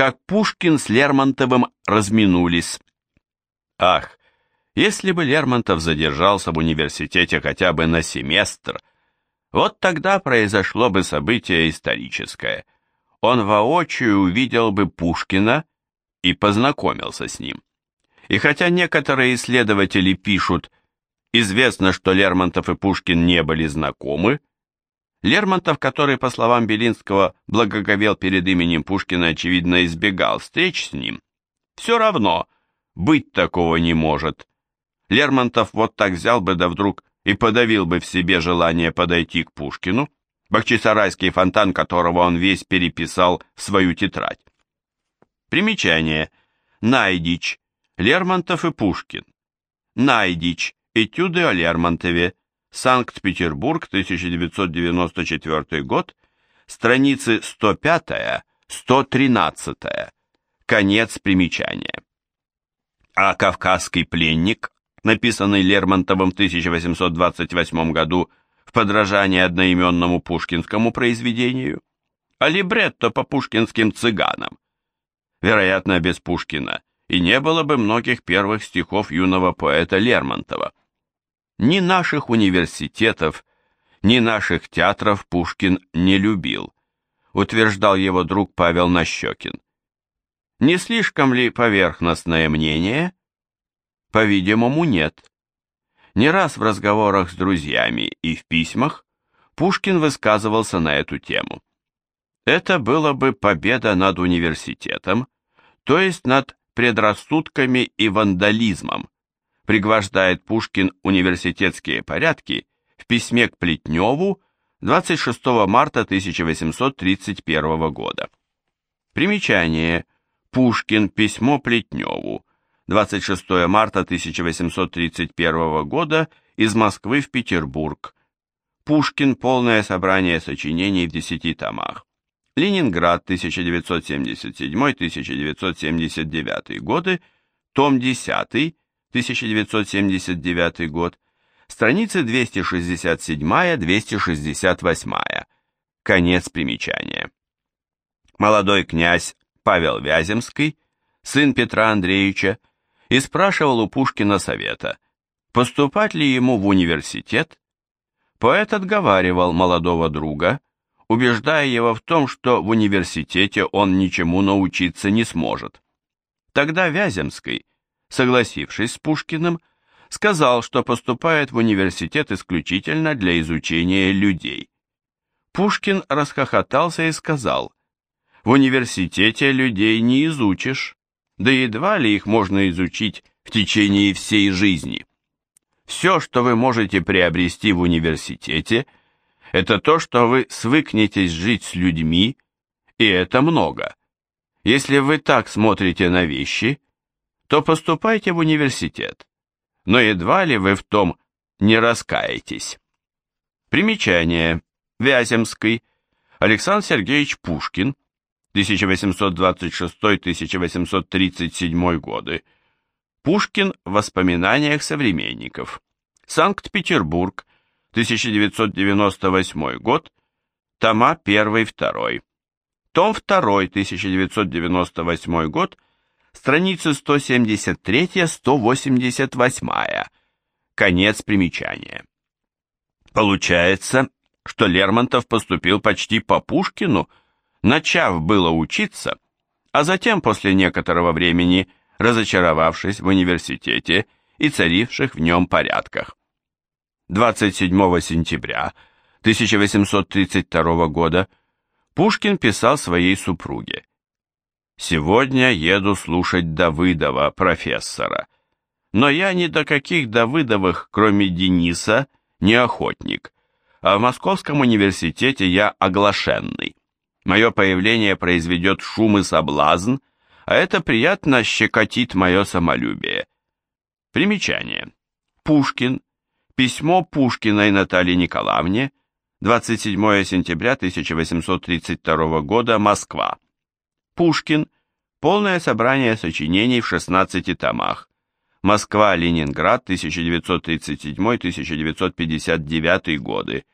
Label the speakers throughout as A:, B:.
A: как Пушкин с Лермонтовым разминулись. Ах, если бы Лермонтов задержался в университете хотя бы на семестр, вот тогда произошло бы событие историческое. Он воочию увидел бы Пушкина и познакомился с ним. И хотя некоторые исследователи пишут, известно, что Лермонтов и Пушкин не были знакомы, Лермонтов, который, по словам Белинского, благоговел перед именем Пушкина, очевидно, избегал встреч с ним, все равно быть такого не может. Лермонтов вот так взял бы да вдруг и подавил бы в себе желание подойти к Пушкину, Бахчисарайский фонтан которого он весь переписал в свою тетрадь. Примечание. Найдич. Лермонтов и Пушкин. Найдич. Этюды о Лермонтове. Санкт-Петербург, 1994 год. Страницы 105-113. Конец примечания. А «Кавказский пленник», написанный Лермонтовым в 1828 году в подражании одноименному пушкинскому произведению, а либретто по пушкинским цыганам. Вероятно, без Пушкина и не было бы многих первых стихов юного поэта Лермонтова. Ни наших университетов, ни наших театров Пушкин не любил, утверждал его друг Павел Нащекин. Не слишком ли поверхностное мнение? По-видимому, нет. Не раз в разговорах с друзьями и в письмах Пушкин высказывался на эту тему. Это было бы победа над университетом, то есть над предрассудками и вандализмом, пригвождает Пушкин университетские порядки в письме к Плетневу 26 марта 1831 года. Примечание. Пушкин. Письмо Плетневу. 26 марта 1831 года из Москвы в Петербург. Пушкин. Полное собрание сочинений в десяти томах. Ленинград, 1977-1979 годы, том 10, 1979 год, страницы 267-268. Конец примечания. Молодой князь Павел Вяземский, сын Петра Андреевича, и спрашивал у Пушкина совета, поступать ли ему в университет. Поэт отговаривал молодого друга, убеждая его в том, что в университете он ничему научиться не сможет. Тогда Вяземский, согласившись с Пушкиным, сказал, что поступает в университет исключительно для изучения людей. Пушкин расхохотался и сказал, «В университете людей не изучишь, да едва ли их можно изучить в течение всей жизни. Все, что вы можете приобрести в университете – это то, что вы свыкнетесь жить с людьми, и это много. Если вы так смотрите на вещи, то поступайте в университет, но едва ли вы в том не раскаетесь. Примечание. Вяземский. Александр Сергеевич Пушкин. 1826-1837 годы. Пушкин в воспоминаниях современников. Санкт-Петербург. 1998 год, тома 1-2. Том 2, 1998 год, страницы 173-188. Конец примечания. Получается, что Лермонтов поступил почти по Пушкину, начав было учиться, а затем после некоторого времени разочаровавшись в университете и царивших в нем порядках. 27 сентября 1832 года Пушкин писал своей супруге «Сегодня еду слушать Давыдова, профессора, но я ни до каких Давыдовых, кроме Дениса, не охотник, а в Московском университете я оглашенный. Мое появление произведет шум и соблазн, а это приятно щекотит мое самолюбие». Примечание. Пушкин, Письмо Пушкиной Наталье Николаевне, 27 сентября 1832 года, Москва. Пушкин. Полное собрание сочинений в 16 томах. Москва, Ленинград, 1937-1959 годы.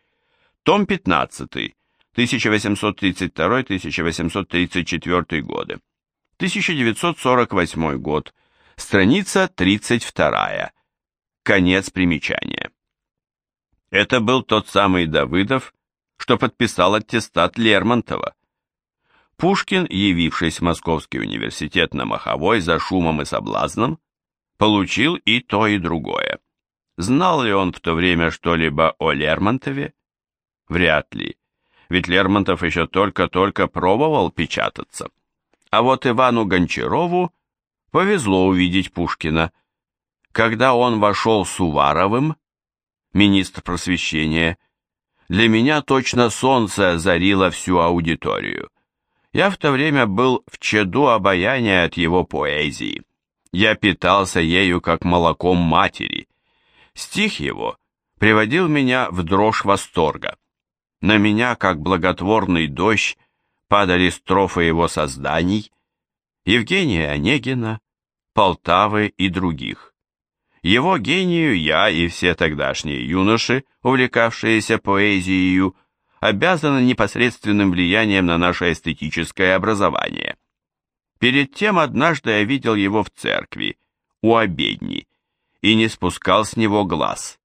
A: Том 15. 1832-1834 годы. 1948 год, страница 32. Конец примечания. Это был тот самый Давыдов, что подписал аттестат Лермонтова. Пушкин, явившись в Московский университет на Маховой за шумом и соблазном, получил и то, и другое. Знал ли он в то время что-либо о Лермонтове? Вряд ли, ведь Лермонтов еще только-только пробовал печататься. А вот Ивану Гончарову повезло увидеть Пушкина. Когда он вошел с Уваровым, министр просвещения, для меня точно солнце озарило всю аудиторию. Я в то время был в чаду обаяния от его поэзии. Я питался ею, как молоком матери. Стих его приводил меня в дрожь восторга. На меня, как благотворный дождь, падали строфы его созданий, Евгения Онегина, Полтавы и других. Его гению я и все тогдашние юноши, увлекавшиеся поэзией, обязаны непосредственным влиянием на наше эстетическое образование. Перед тем однажды я видел его в церкви, у обедни, и не спускал с него глаз.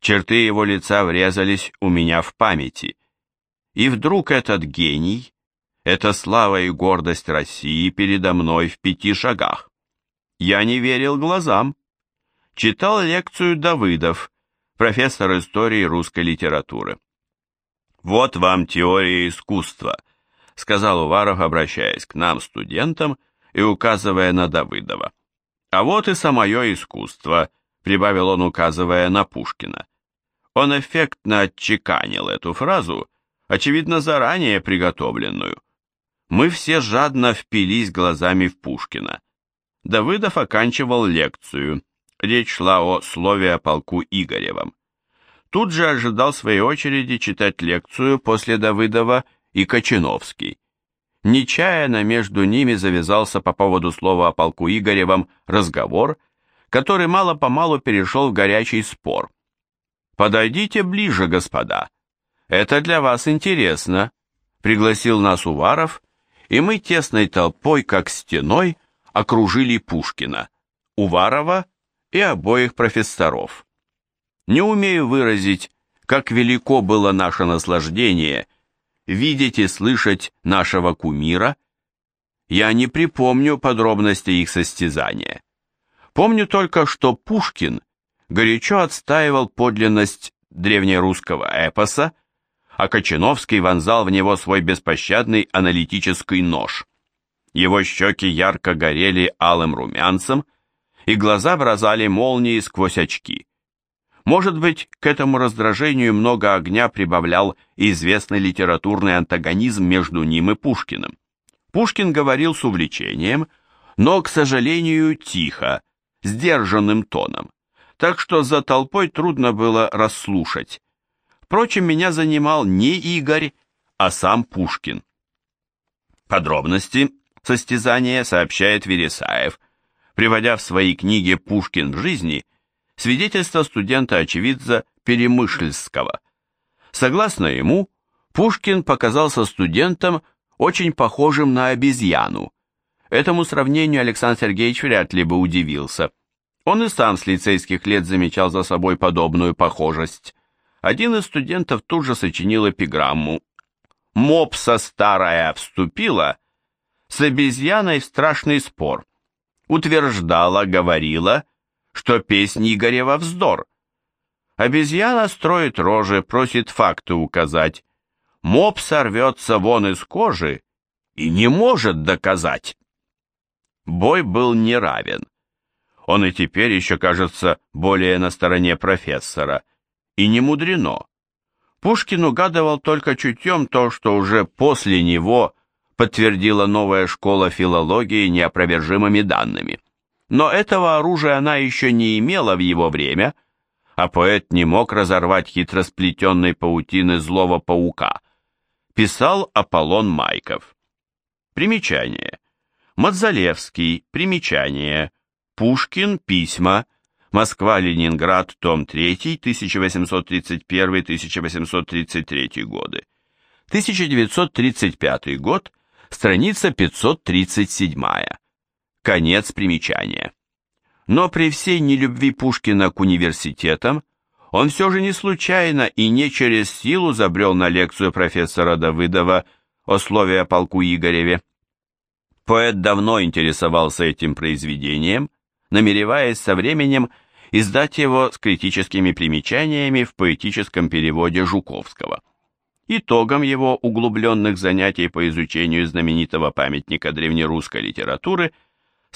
A: Черты его лица врезались у меня в памяти. И вдруг этот гений, эта слава и гордость России передо мной в пяти шагах. Я не верил глазам. Читал лекцию Давыдов, профессор истории русской литературы. «Вот вам теория искусства», — сказал Уваров, обращаясь к нам, студентам, и указывая на Давыдова. «А вот и самое искусство», — прибавил он, указывая на Пушкина. Он эффектно отчеканил эту фразу, очевидно, заранее приготовленную. Мы все жадно впились глазами в Пушкина. Давыдов оканчивал лекцию. Речь шла о слове о полку Игоревом. Тут же ожидал своей очереди читать лекцию после Давыдова и Кочиновский. Нечаянно между ними завязался по поводу слова о полку Игоревом разговор, который мало-помалу перешел в горячий спор. «Подойдите ближе, господа. Это для вас интересно», — пригласил нас Уваров, и мы тесной толпой, как стеной, окружили Пушкина, Уварова и обоих профессоров. Не умею выразить, как велико было наше наслаждение видеть и слышать нашего кумира. Я не припомню подробностей их состязания. Помню только, что Пушкин горячо отстаивал подлинность древнерусского эпоса, а Кочиновский вонзал в него свой беспощадный аналитический нож. Его щеки ярко горели алым румянцем, и глаза бросали молнии сквозь очки. Может быть, к этому раздражению много огня прибавлял известный литературный антагонизм между ним и Пушкиным. Пушкин говорил с увлечением, но, к сожалению, тихо, сдержанным тоном, так что за толпой трудно было расслушать. Впрочем, меня занимал не Игорь, а сам Пушкин. Подробности состязания сообщает Вересаев, приводя в своей книге «Пушкин в жизни» свидетельство студента-очевидца Перемышльского. Согласно ему, Пушкин показался студентам очень похожим на обезьяну. Этому сравнению Александр Сергеевич вряд ли бы удивился. Он и сам с лицейских лет замечал за собой подобную похожесть. Один из студентов тут же сочинил эпиграмму. «Мопса старая вступила с обезьяной в страшный спор. Утверждала, говорила, что песнь Игорева вздор. Обезьяна строит рожи, просит факты указать. Мопс сорвется вон из кожи и не может доказать. Бой был неравен. Он и теперь еще кажется более на стороне профессора – и не мудрено. Пушкин угадывал только чутьем то, что уже после него подтвердила новая школа филологии неопровержимыми данными. Но этого оружия она еще не имела в его время, а поэт не мог разорвать хитросплетенной паутины злого паука. Писал Аполлон Майков. Примечание. Мадзалевский. Примечание. Пушкин. Письма. Москва-Ленинград, том 3, 1831-1833 годы. 1935 год, Страница 537. Конец примечания. Но при всей нелюбви Пушкина к университетам, он все же не случайно и не через силу забрел на лекцию профессора Давыдова о слове о полку Игореве. Поэт давно интересовался этим произведением, намереваясь со временем издать его с критическими примечаниями в поэтическом переводе Жуковского. Итогом его углубленных занятий по изучению знаменитого памятника древнерусской литературы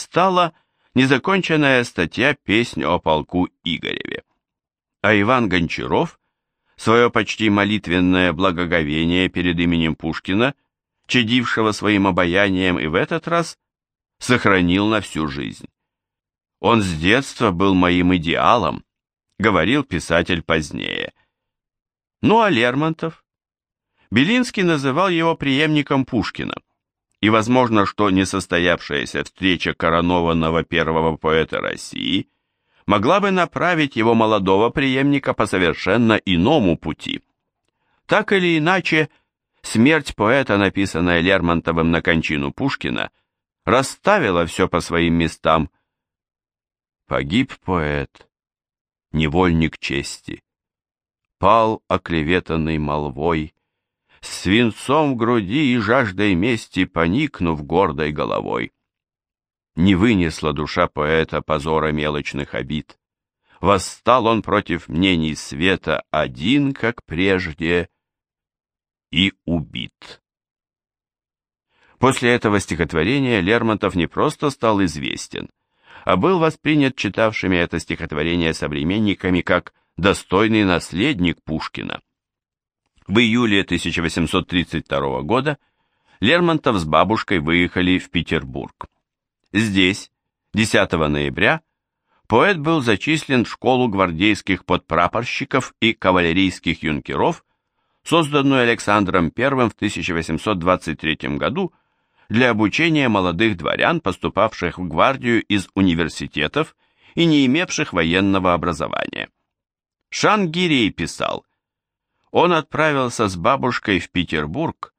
A: стала незаконченная статья «Песнь о полку Игореве». А Иван Гончаров свое почти молитвенное благоговение перед именем Пушкина, чадившего своим обаянием и в этот раз, сохранил на всю жизнь. «Он с детства был моим идеалом», — говорил писатель позднее. Ну а Лермонтов? Белинский называл его преемником Пушкина, и возможно, что несостоявшаяся встреча коронованного первого поэта России могла бы направить его молодого преемника по совершенно иному пути. Так или иначе, смерть поэта, написанная Лермонтовым на кончину Пушкина, расставила все по своим местам. Погиб поэт, невольник чести, пал оклеветанный молвой, свинцом в груди и жаждой мести поникнув гордой головой. Не вынесла душа поэта позора мелочных обид. Восстал он против мнений света один, как прежде, и убит. После этого стихотворения Лермонтов не просто стал известен, а был воспринят читавшими это стихотворение современниками как достойный наследник Пушкина. В июле 1832 года Лермонтов с бабушкой выехали в Петербург. Здесь, 10 ноября, поэт был зачислен в школу гвардейских подпрапорщиков и кавалерийских юнкеров, созданную Александром I в 1823 году для обучения молодых дворян, поступавших в гвардию из университетов и не имевших военного образования. Шангирей писал, он отправился с бабушкой в Петербург,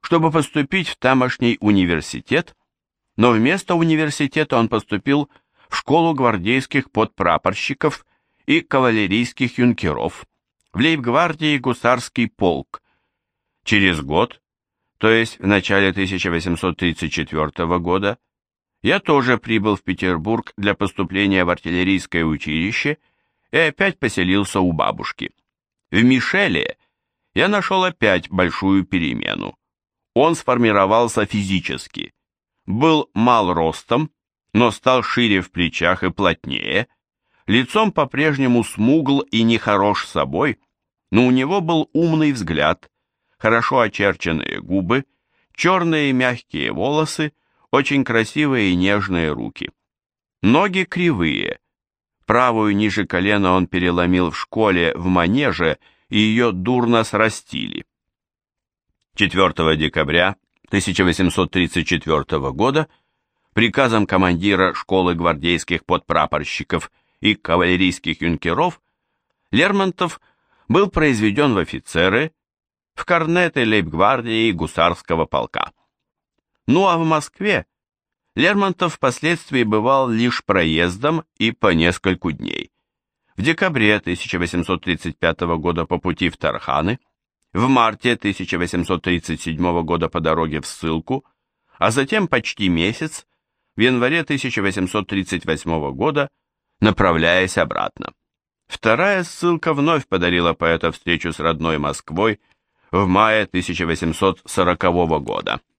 A: чтобы поступить в тамошний университет, но вместо университета он поступил в школу гвардейских подпрапорщиков и кавалерийских юнкеров, в лейб-гвардии гусарский полк. Через год, то есть в начале 1834 года, я тоже прибыл в Петербург для поступления в артиллерийское училище и опять поселился у бабушки. В Мишеле я нашел опять большую перемену. Он сформировался физически. Был мал ростом, но стал шире в плечах и плотнее, лицом по-прежнему смугл и нехорош собой, но у него был умный взгляд, хорошо очерченные губы, черные мягкие волосы, очень красивые и нежные руки. Ноги кривые, Правую ниже колена он переломил в школе в манеже, и ее дурно срастили. 4 декабря 1834 года приказом командира школы гвардейских подпрапорщиков и кавалерийских юнкеров Лермонтов был произведен в офицеры в корнеты лейб-гвардии гусарского полка. Ну а в Москве Лермонтов впоследствии бывал лишь проездом и по нескольку дней. В декабре 1835 года по пути в Тарханы, в марте 1837 года по дороге в ссылку, а затем почти месяц, в январе 1838 года, направляясь обратно. Вторая ссылка вновь подарила поэта встречу с родной Москвой в мае 1840 года.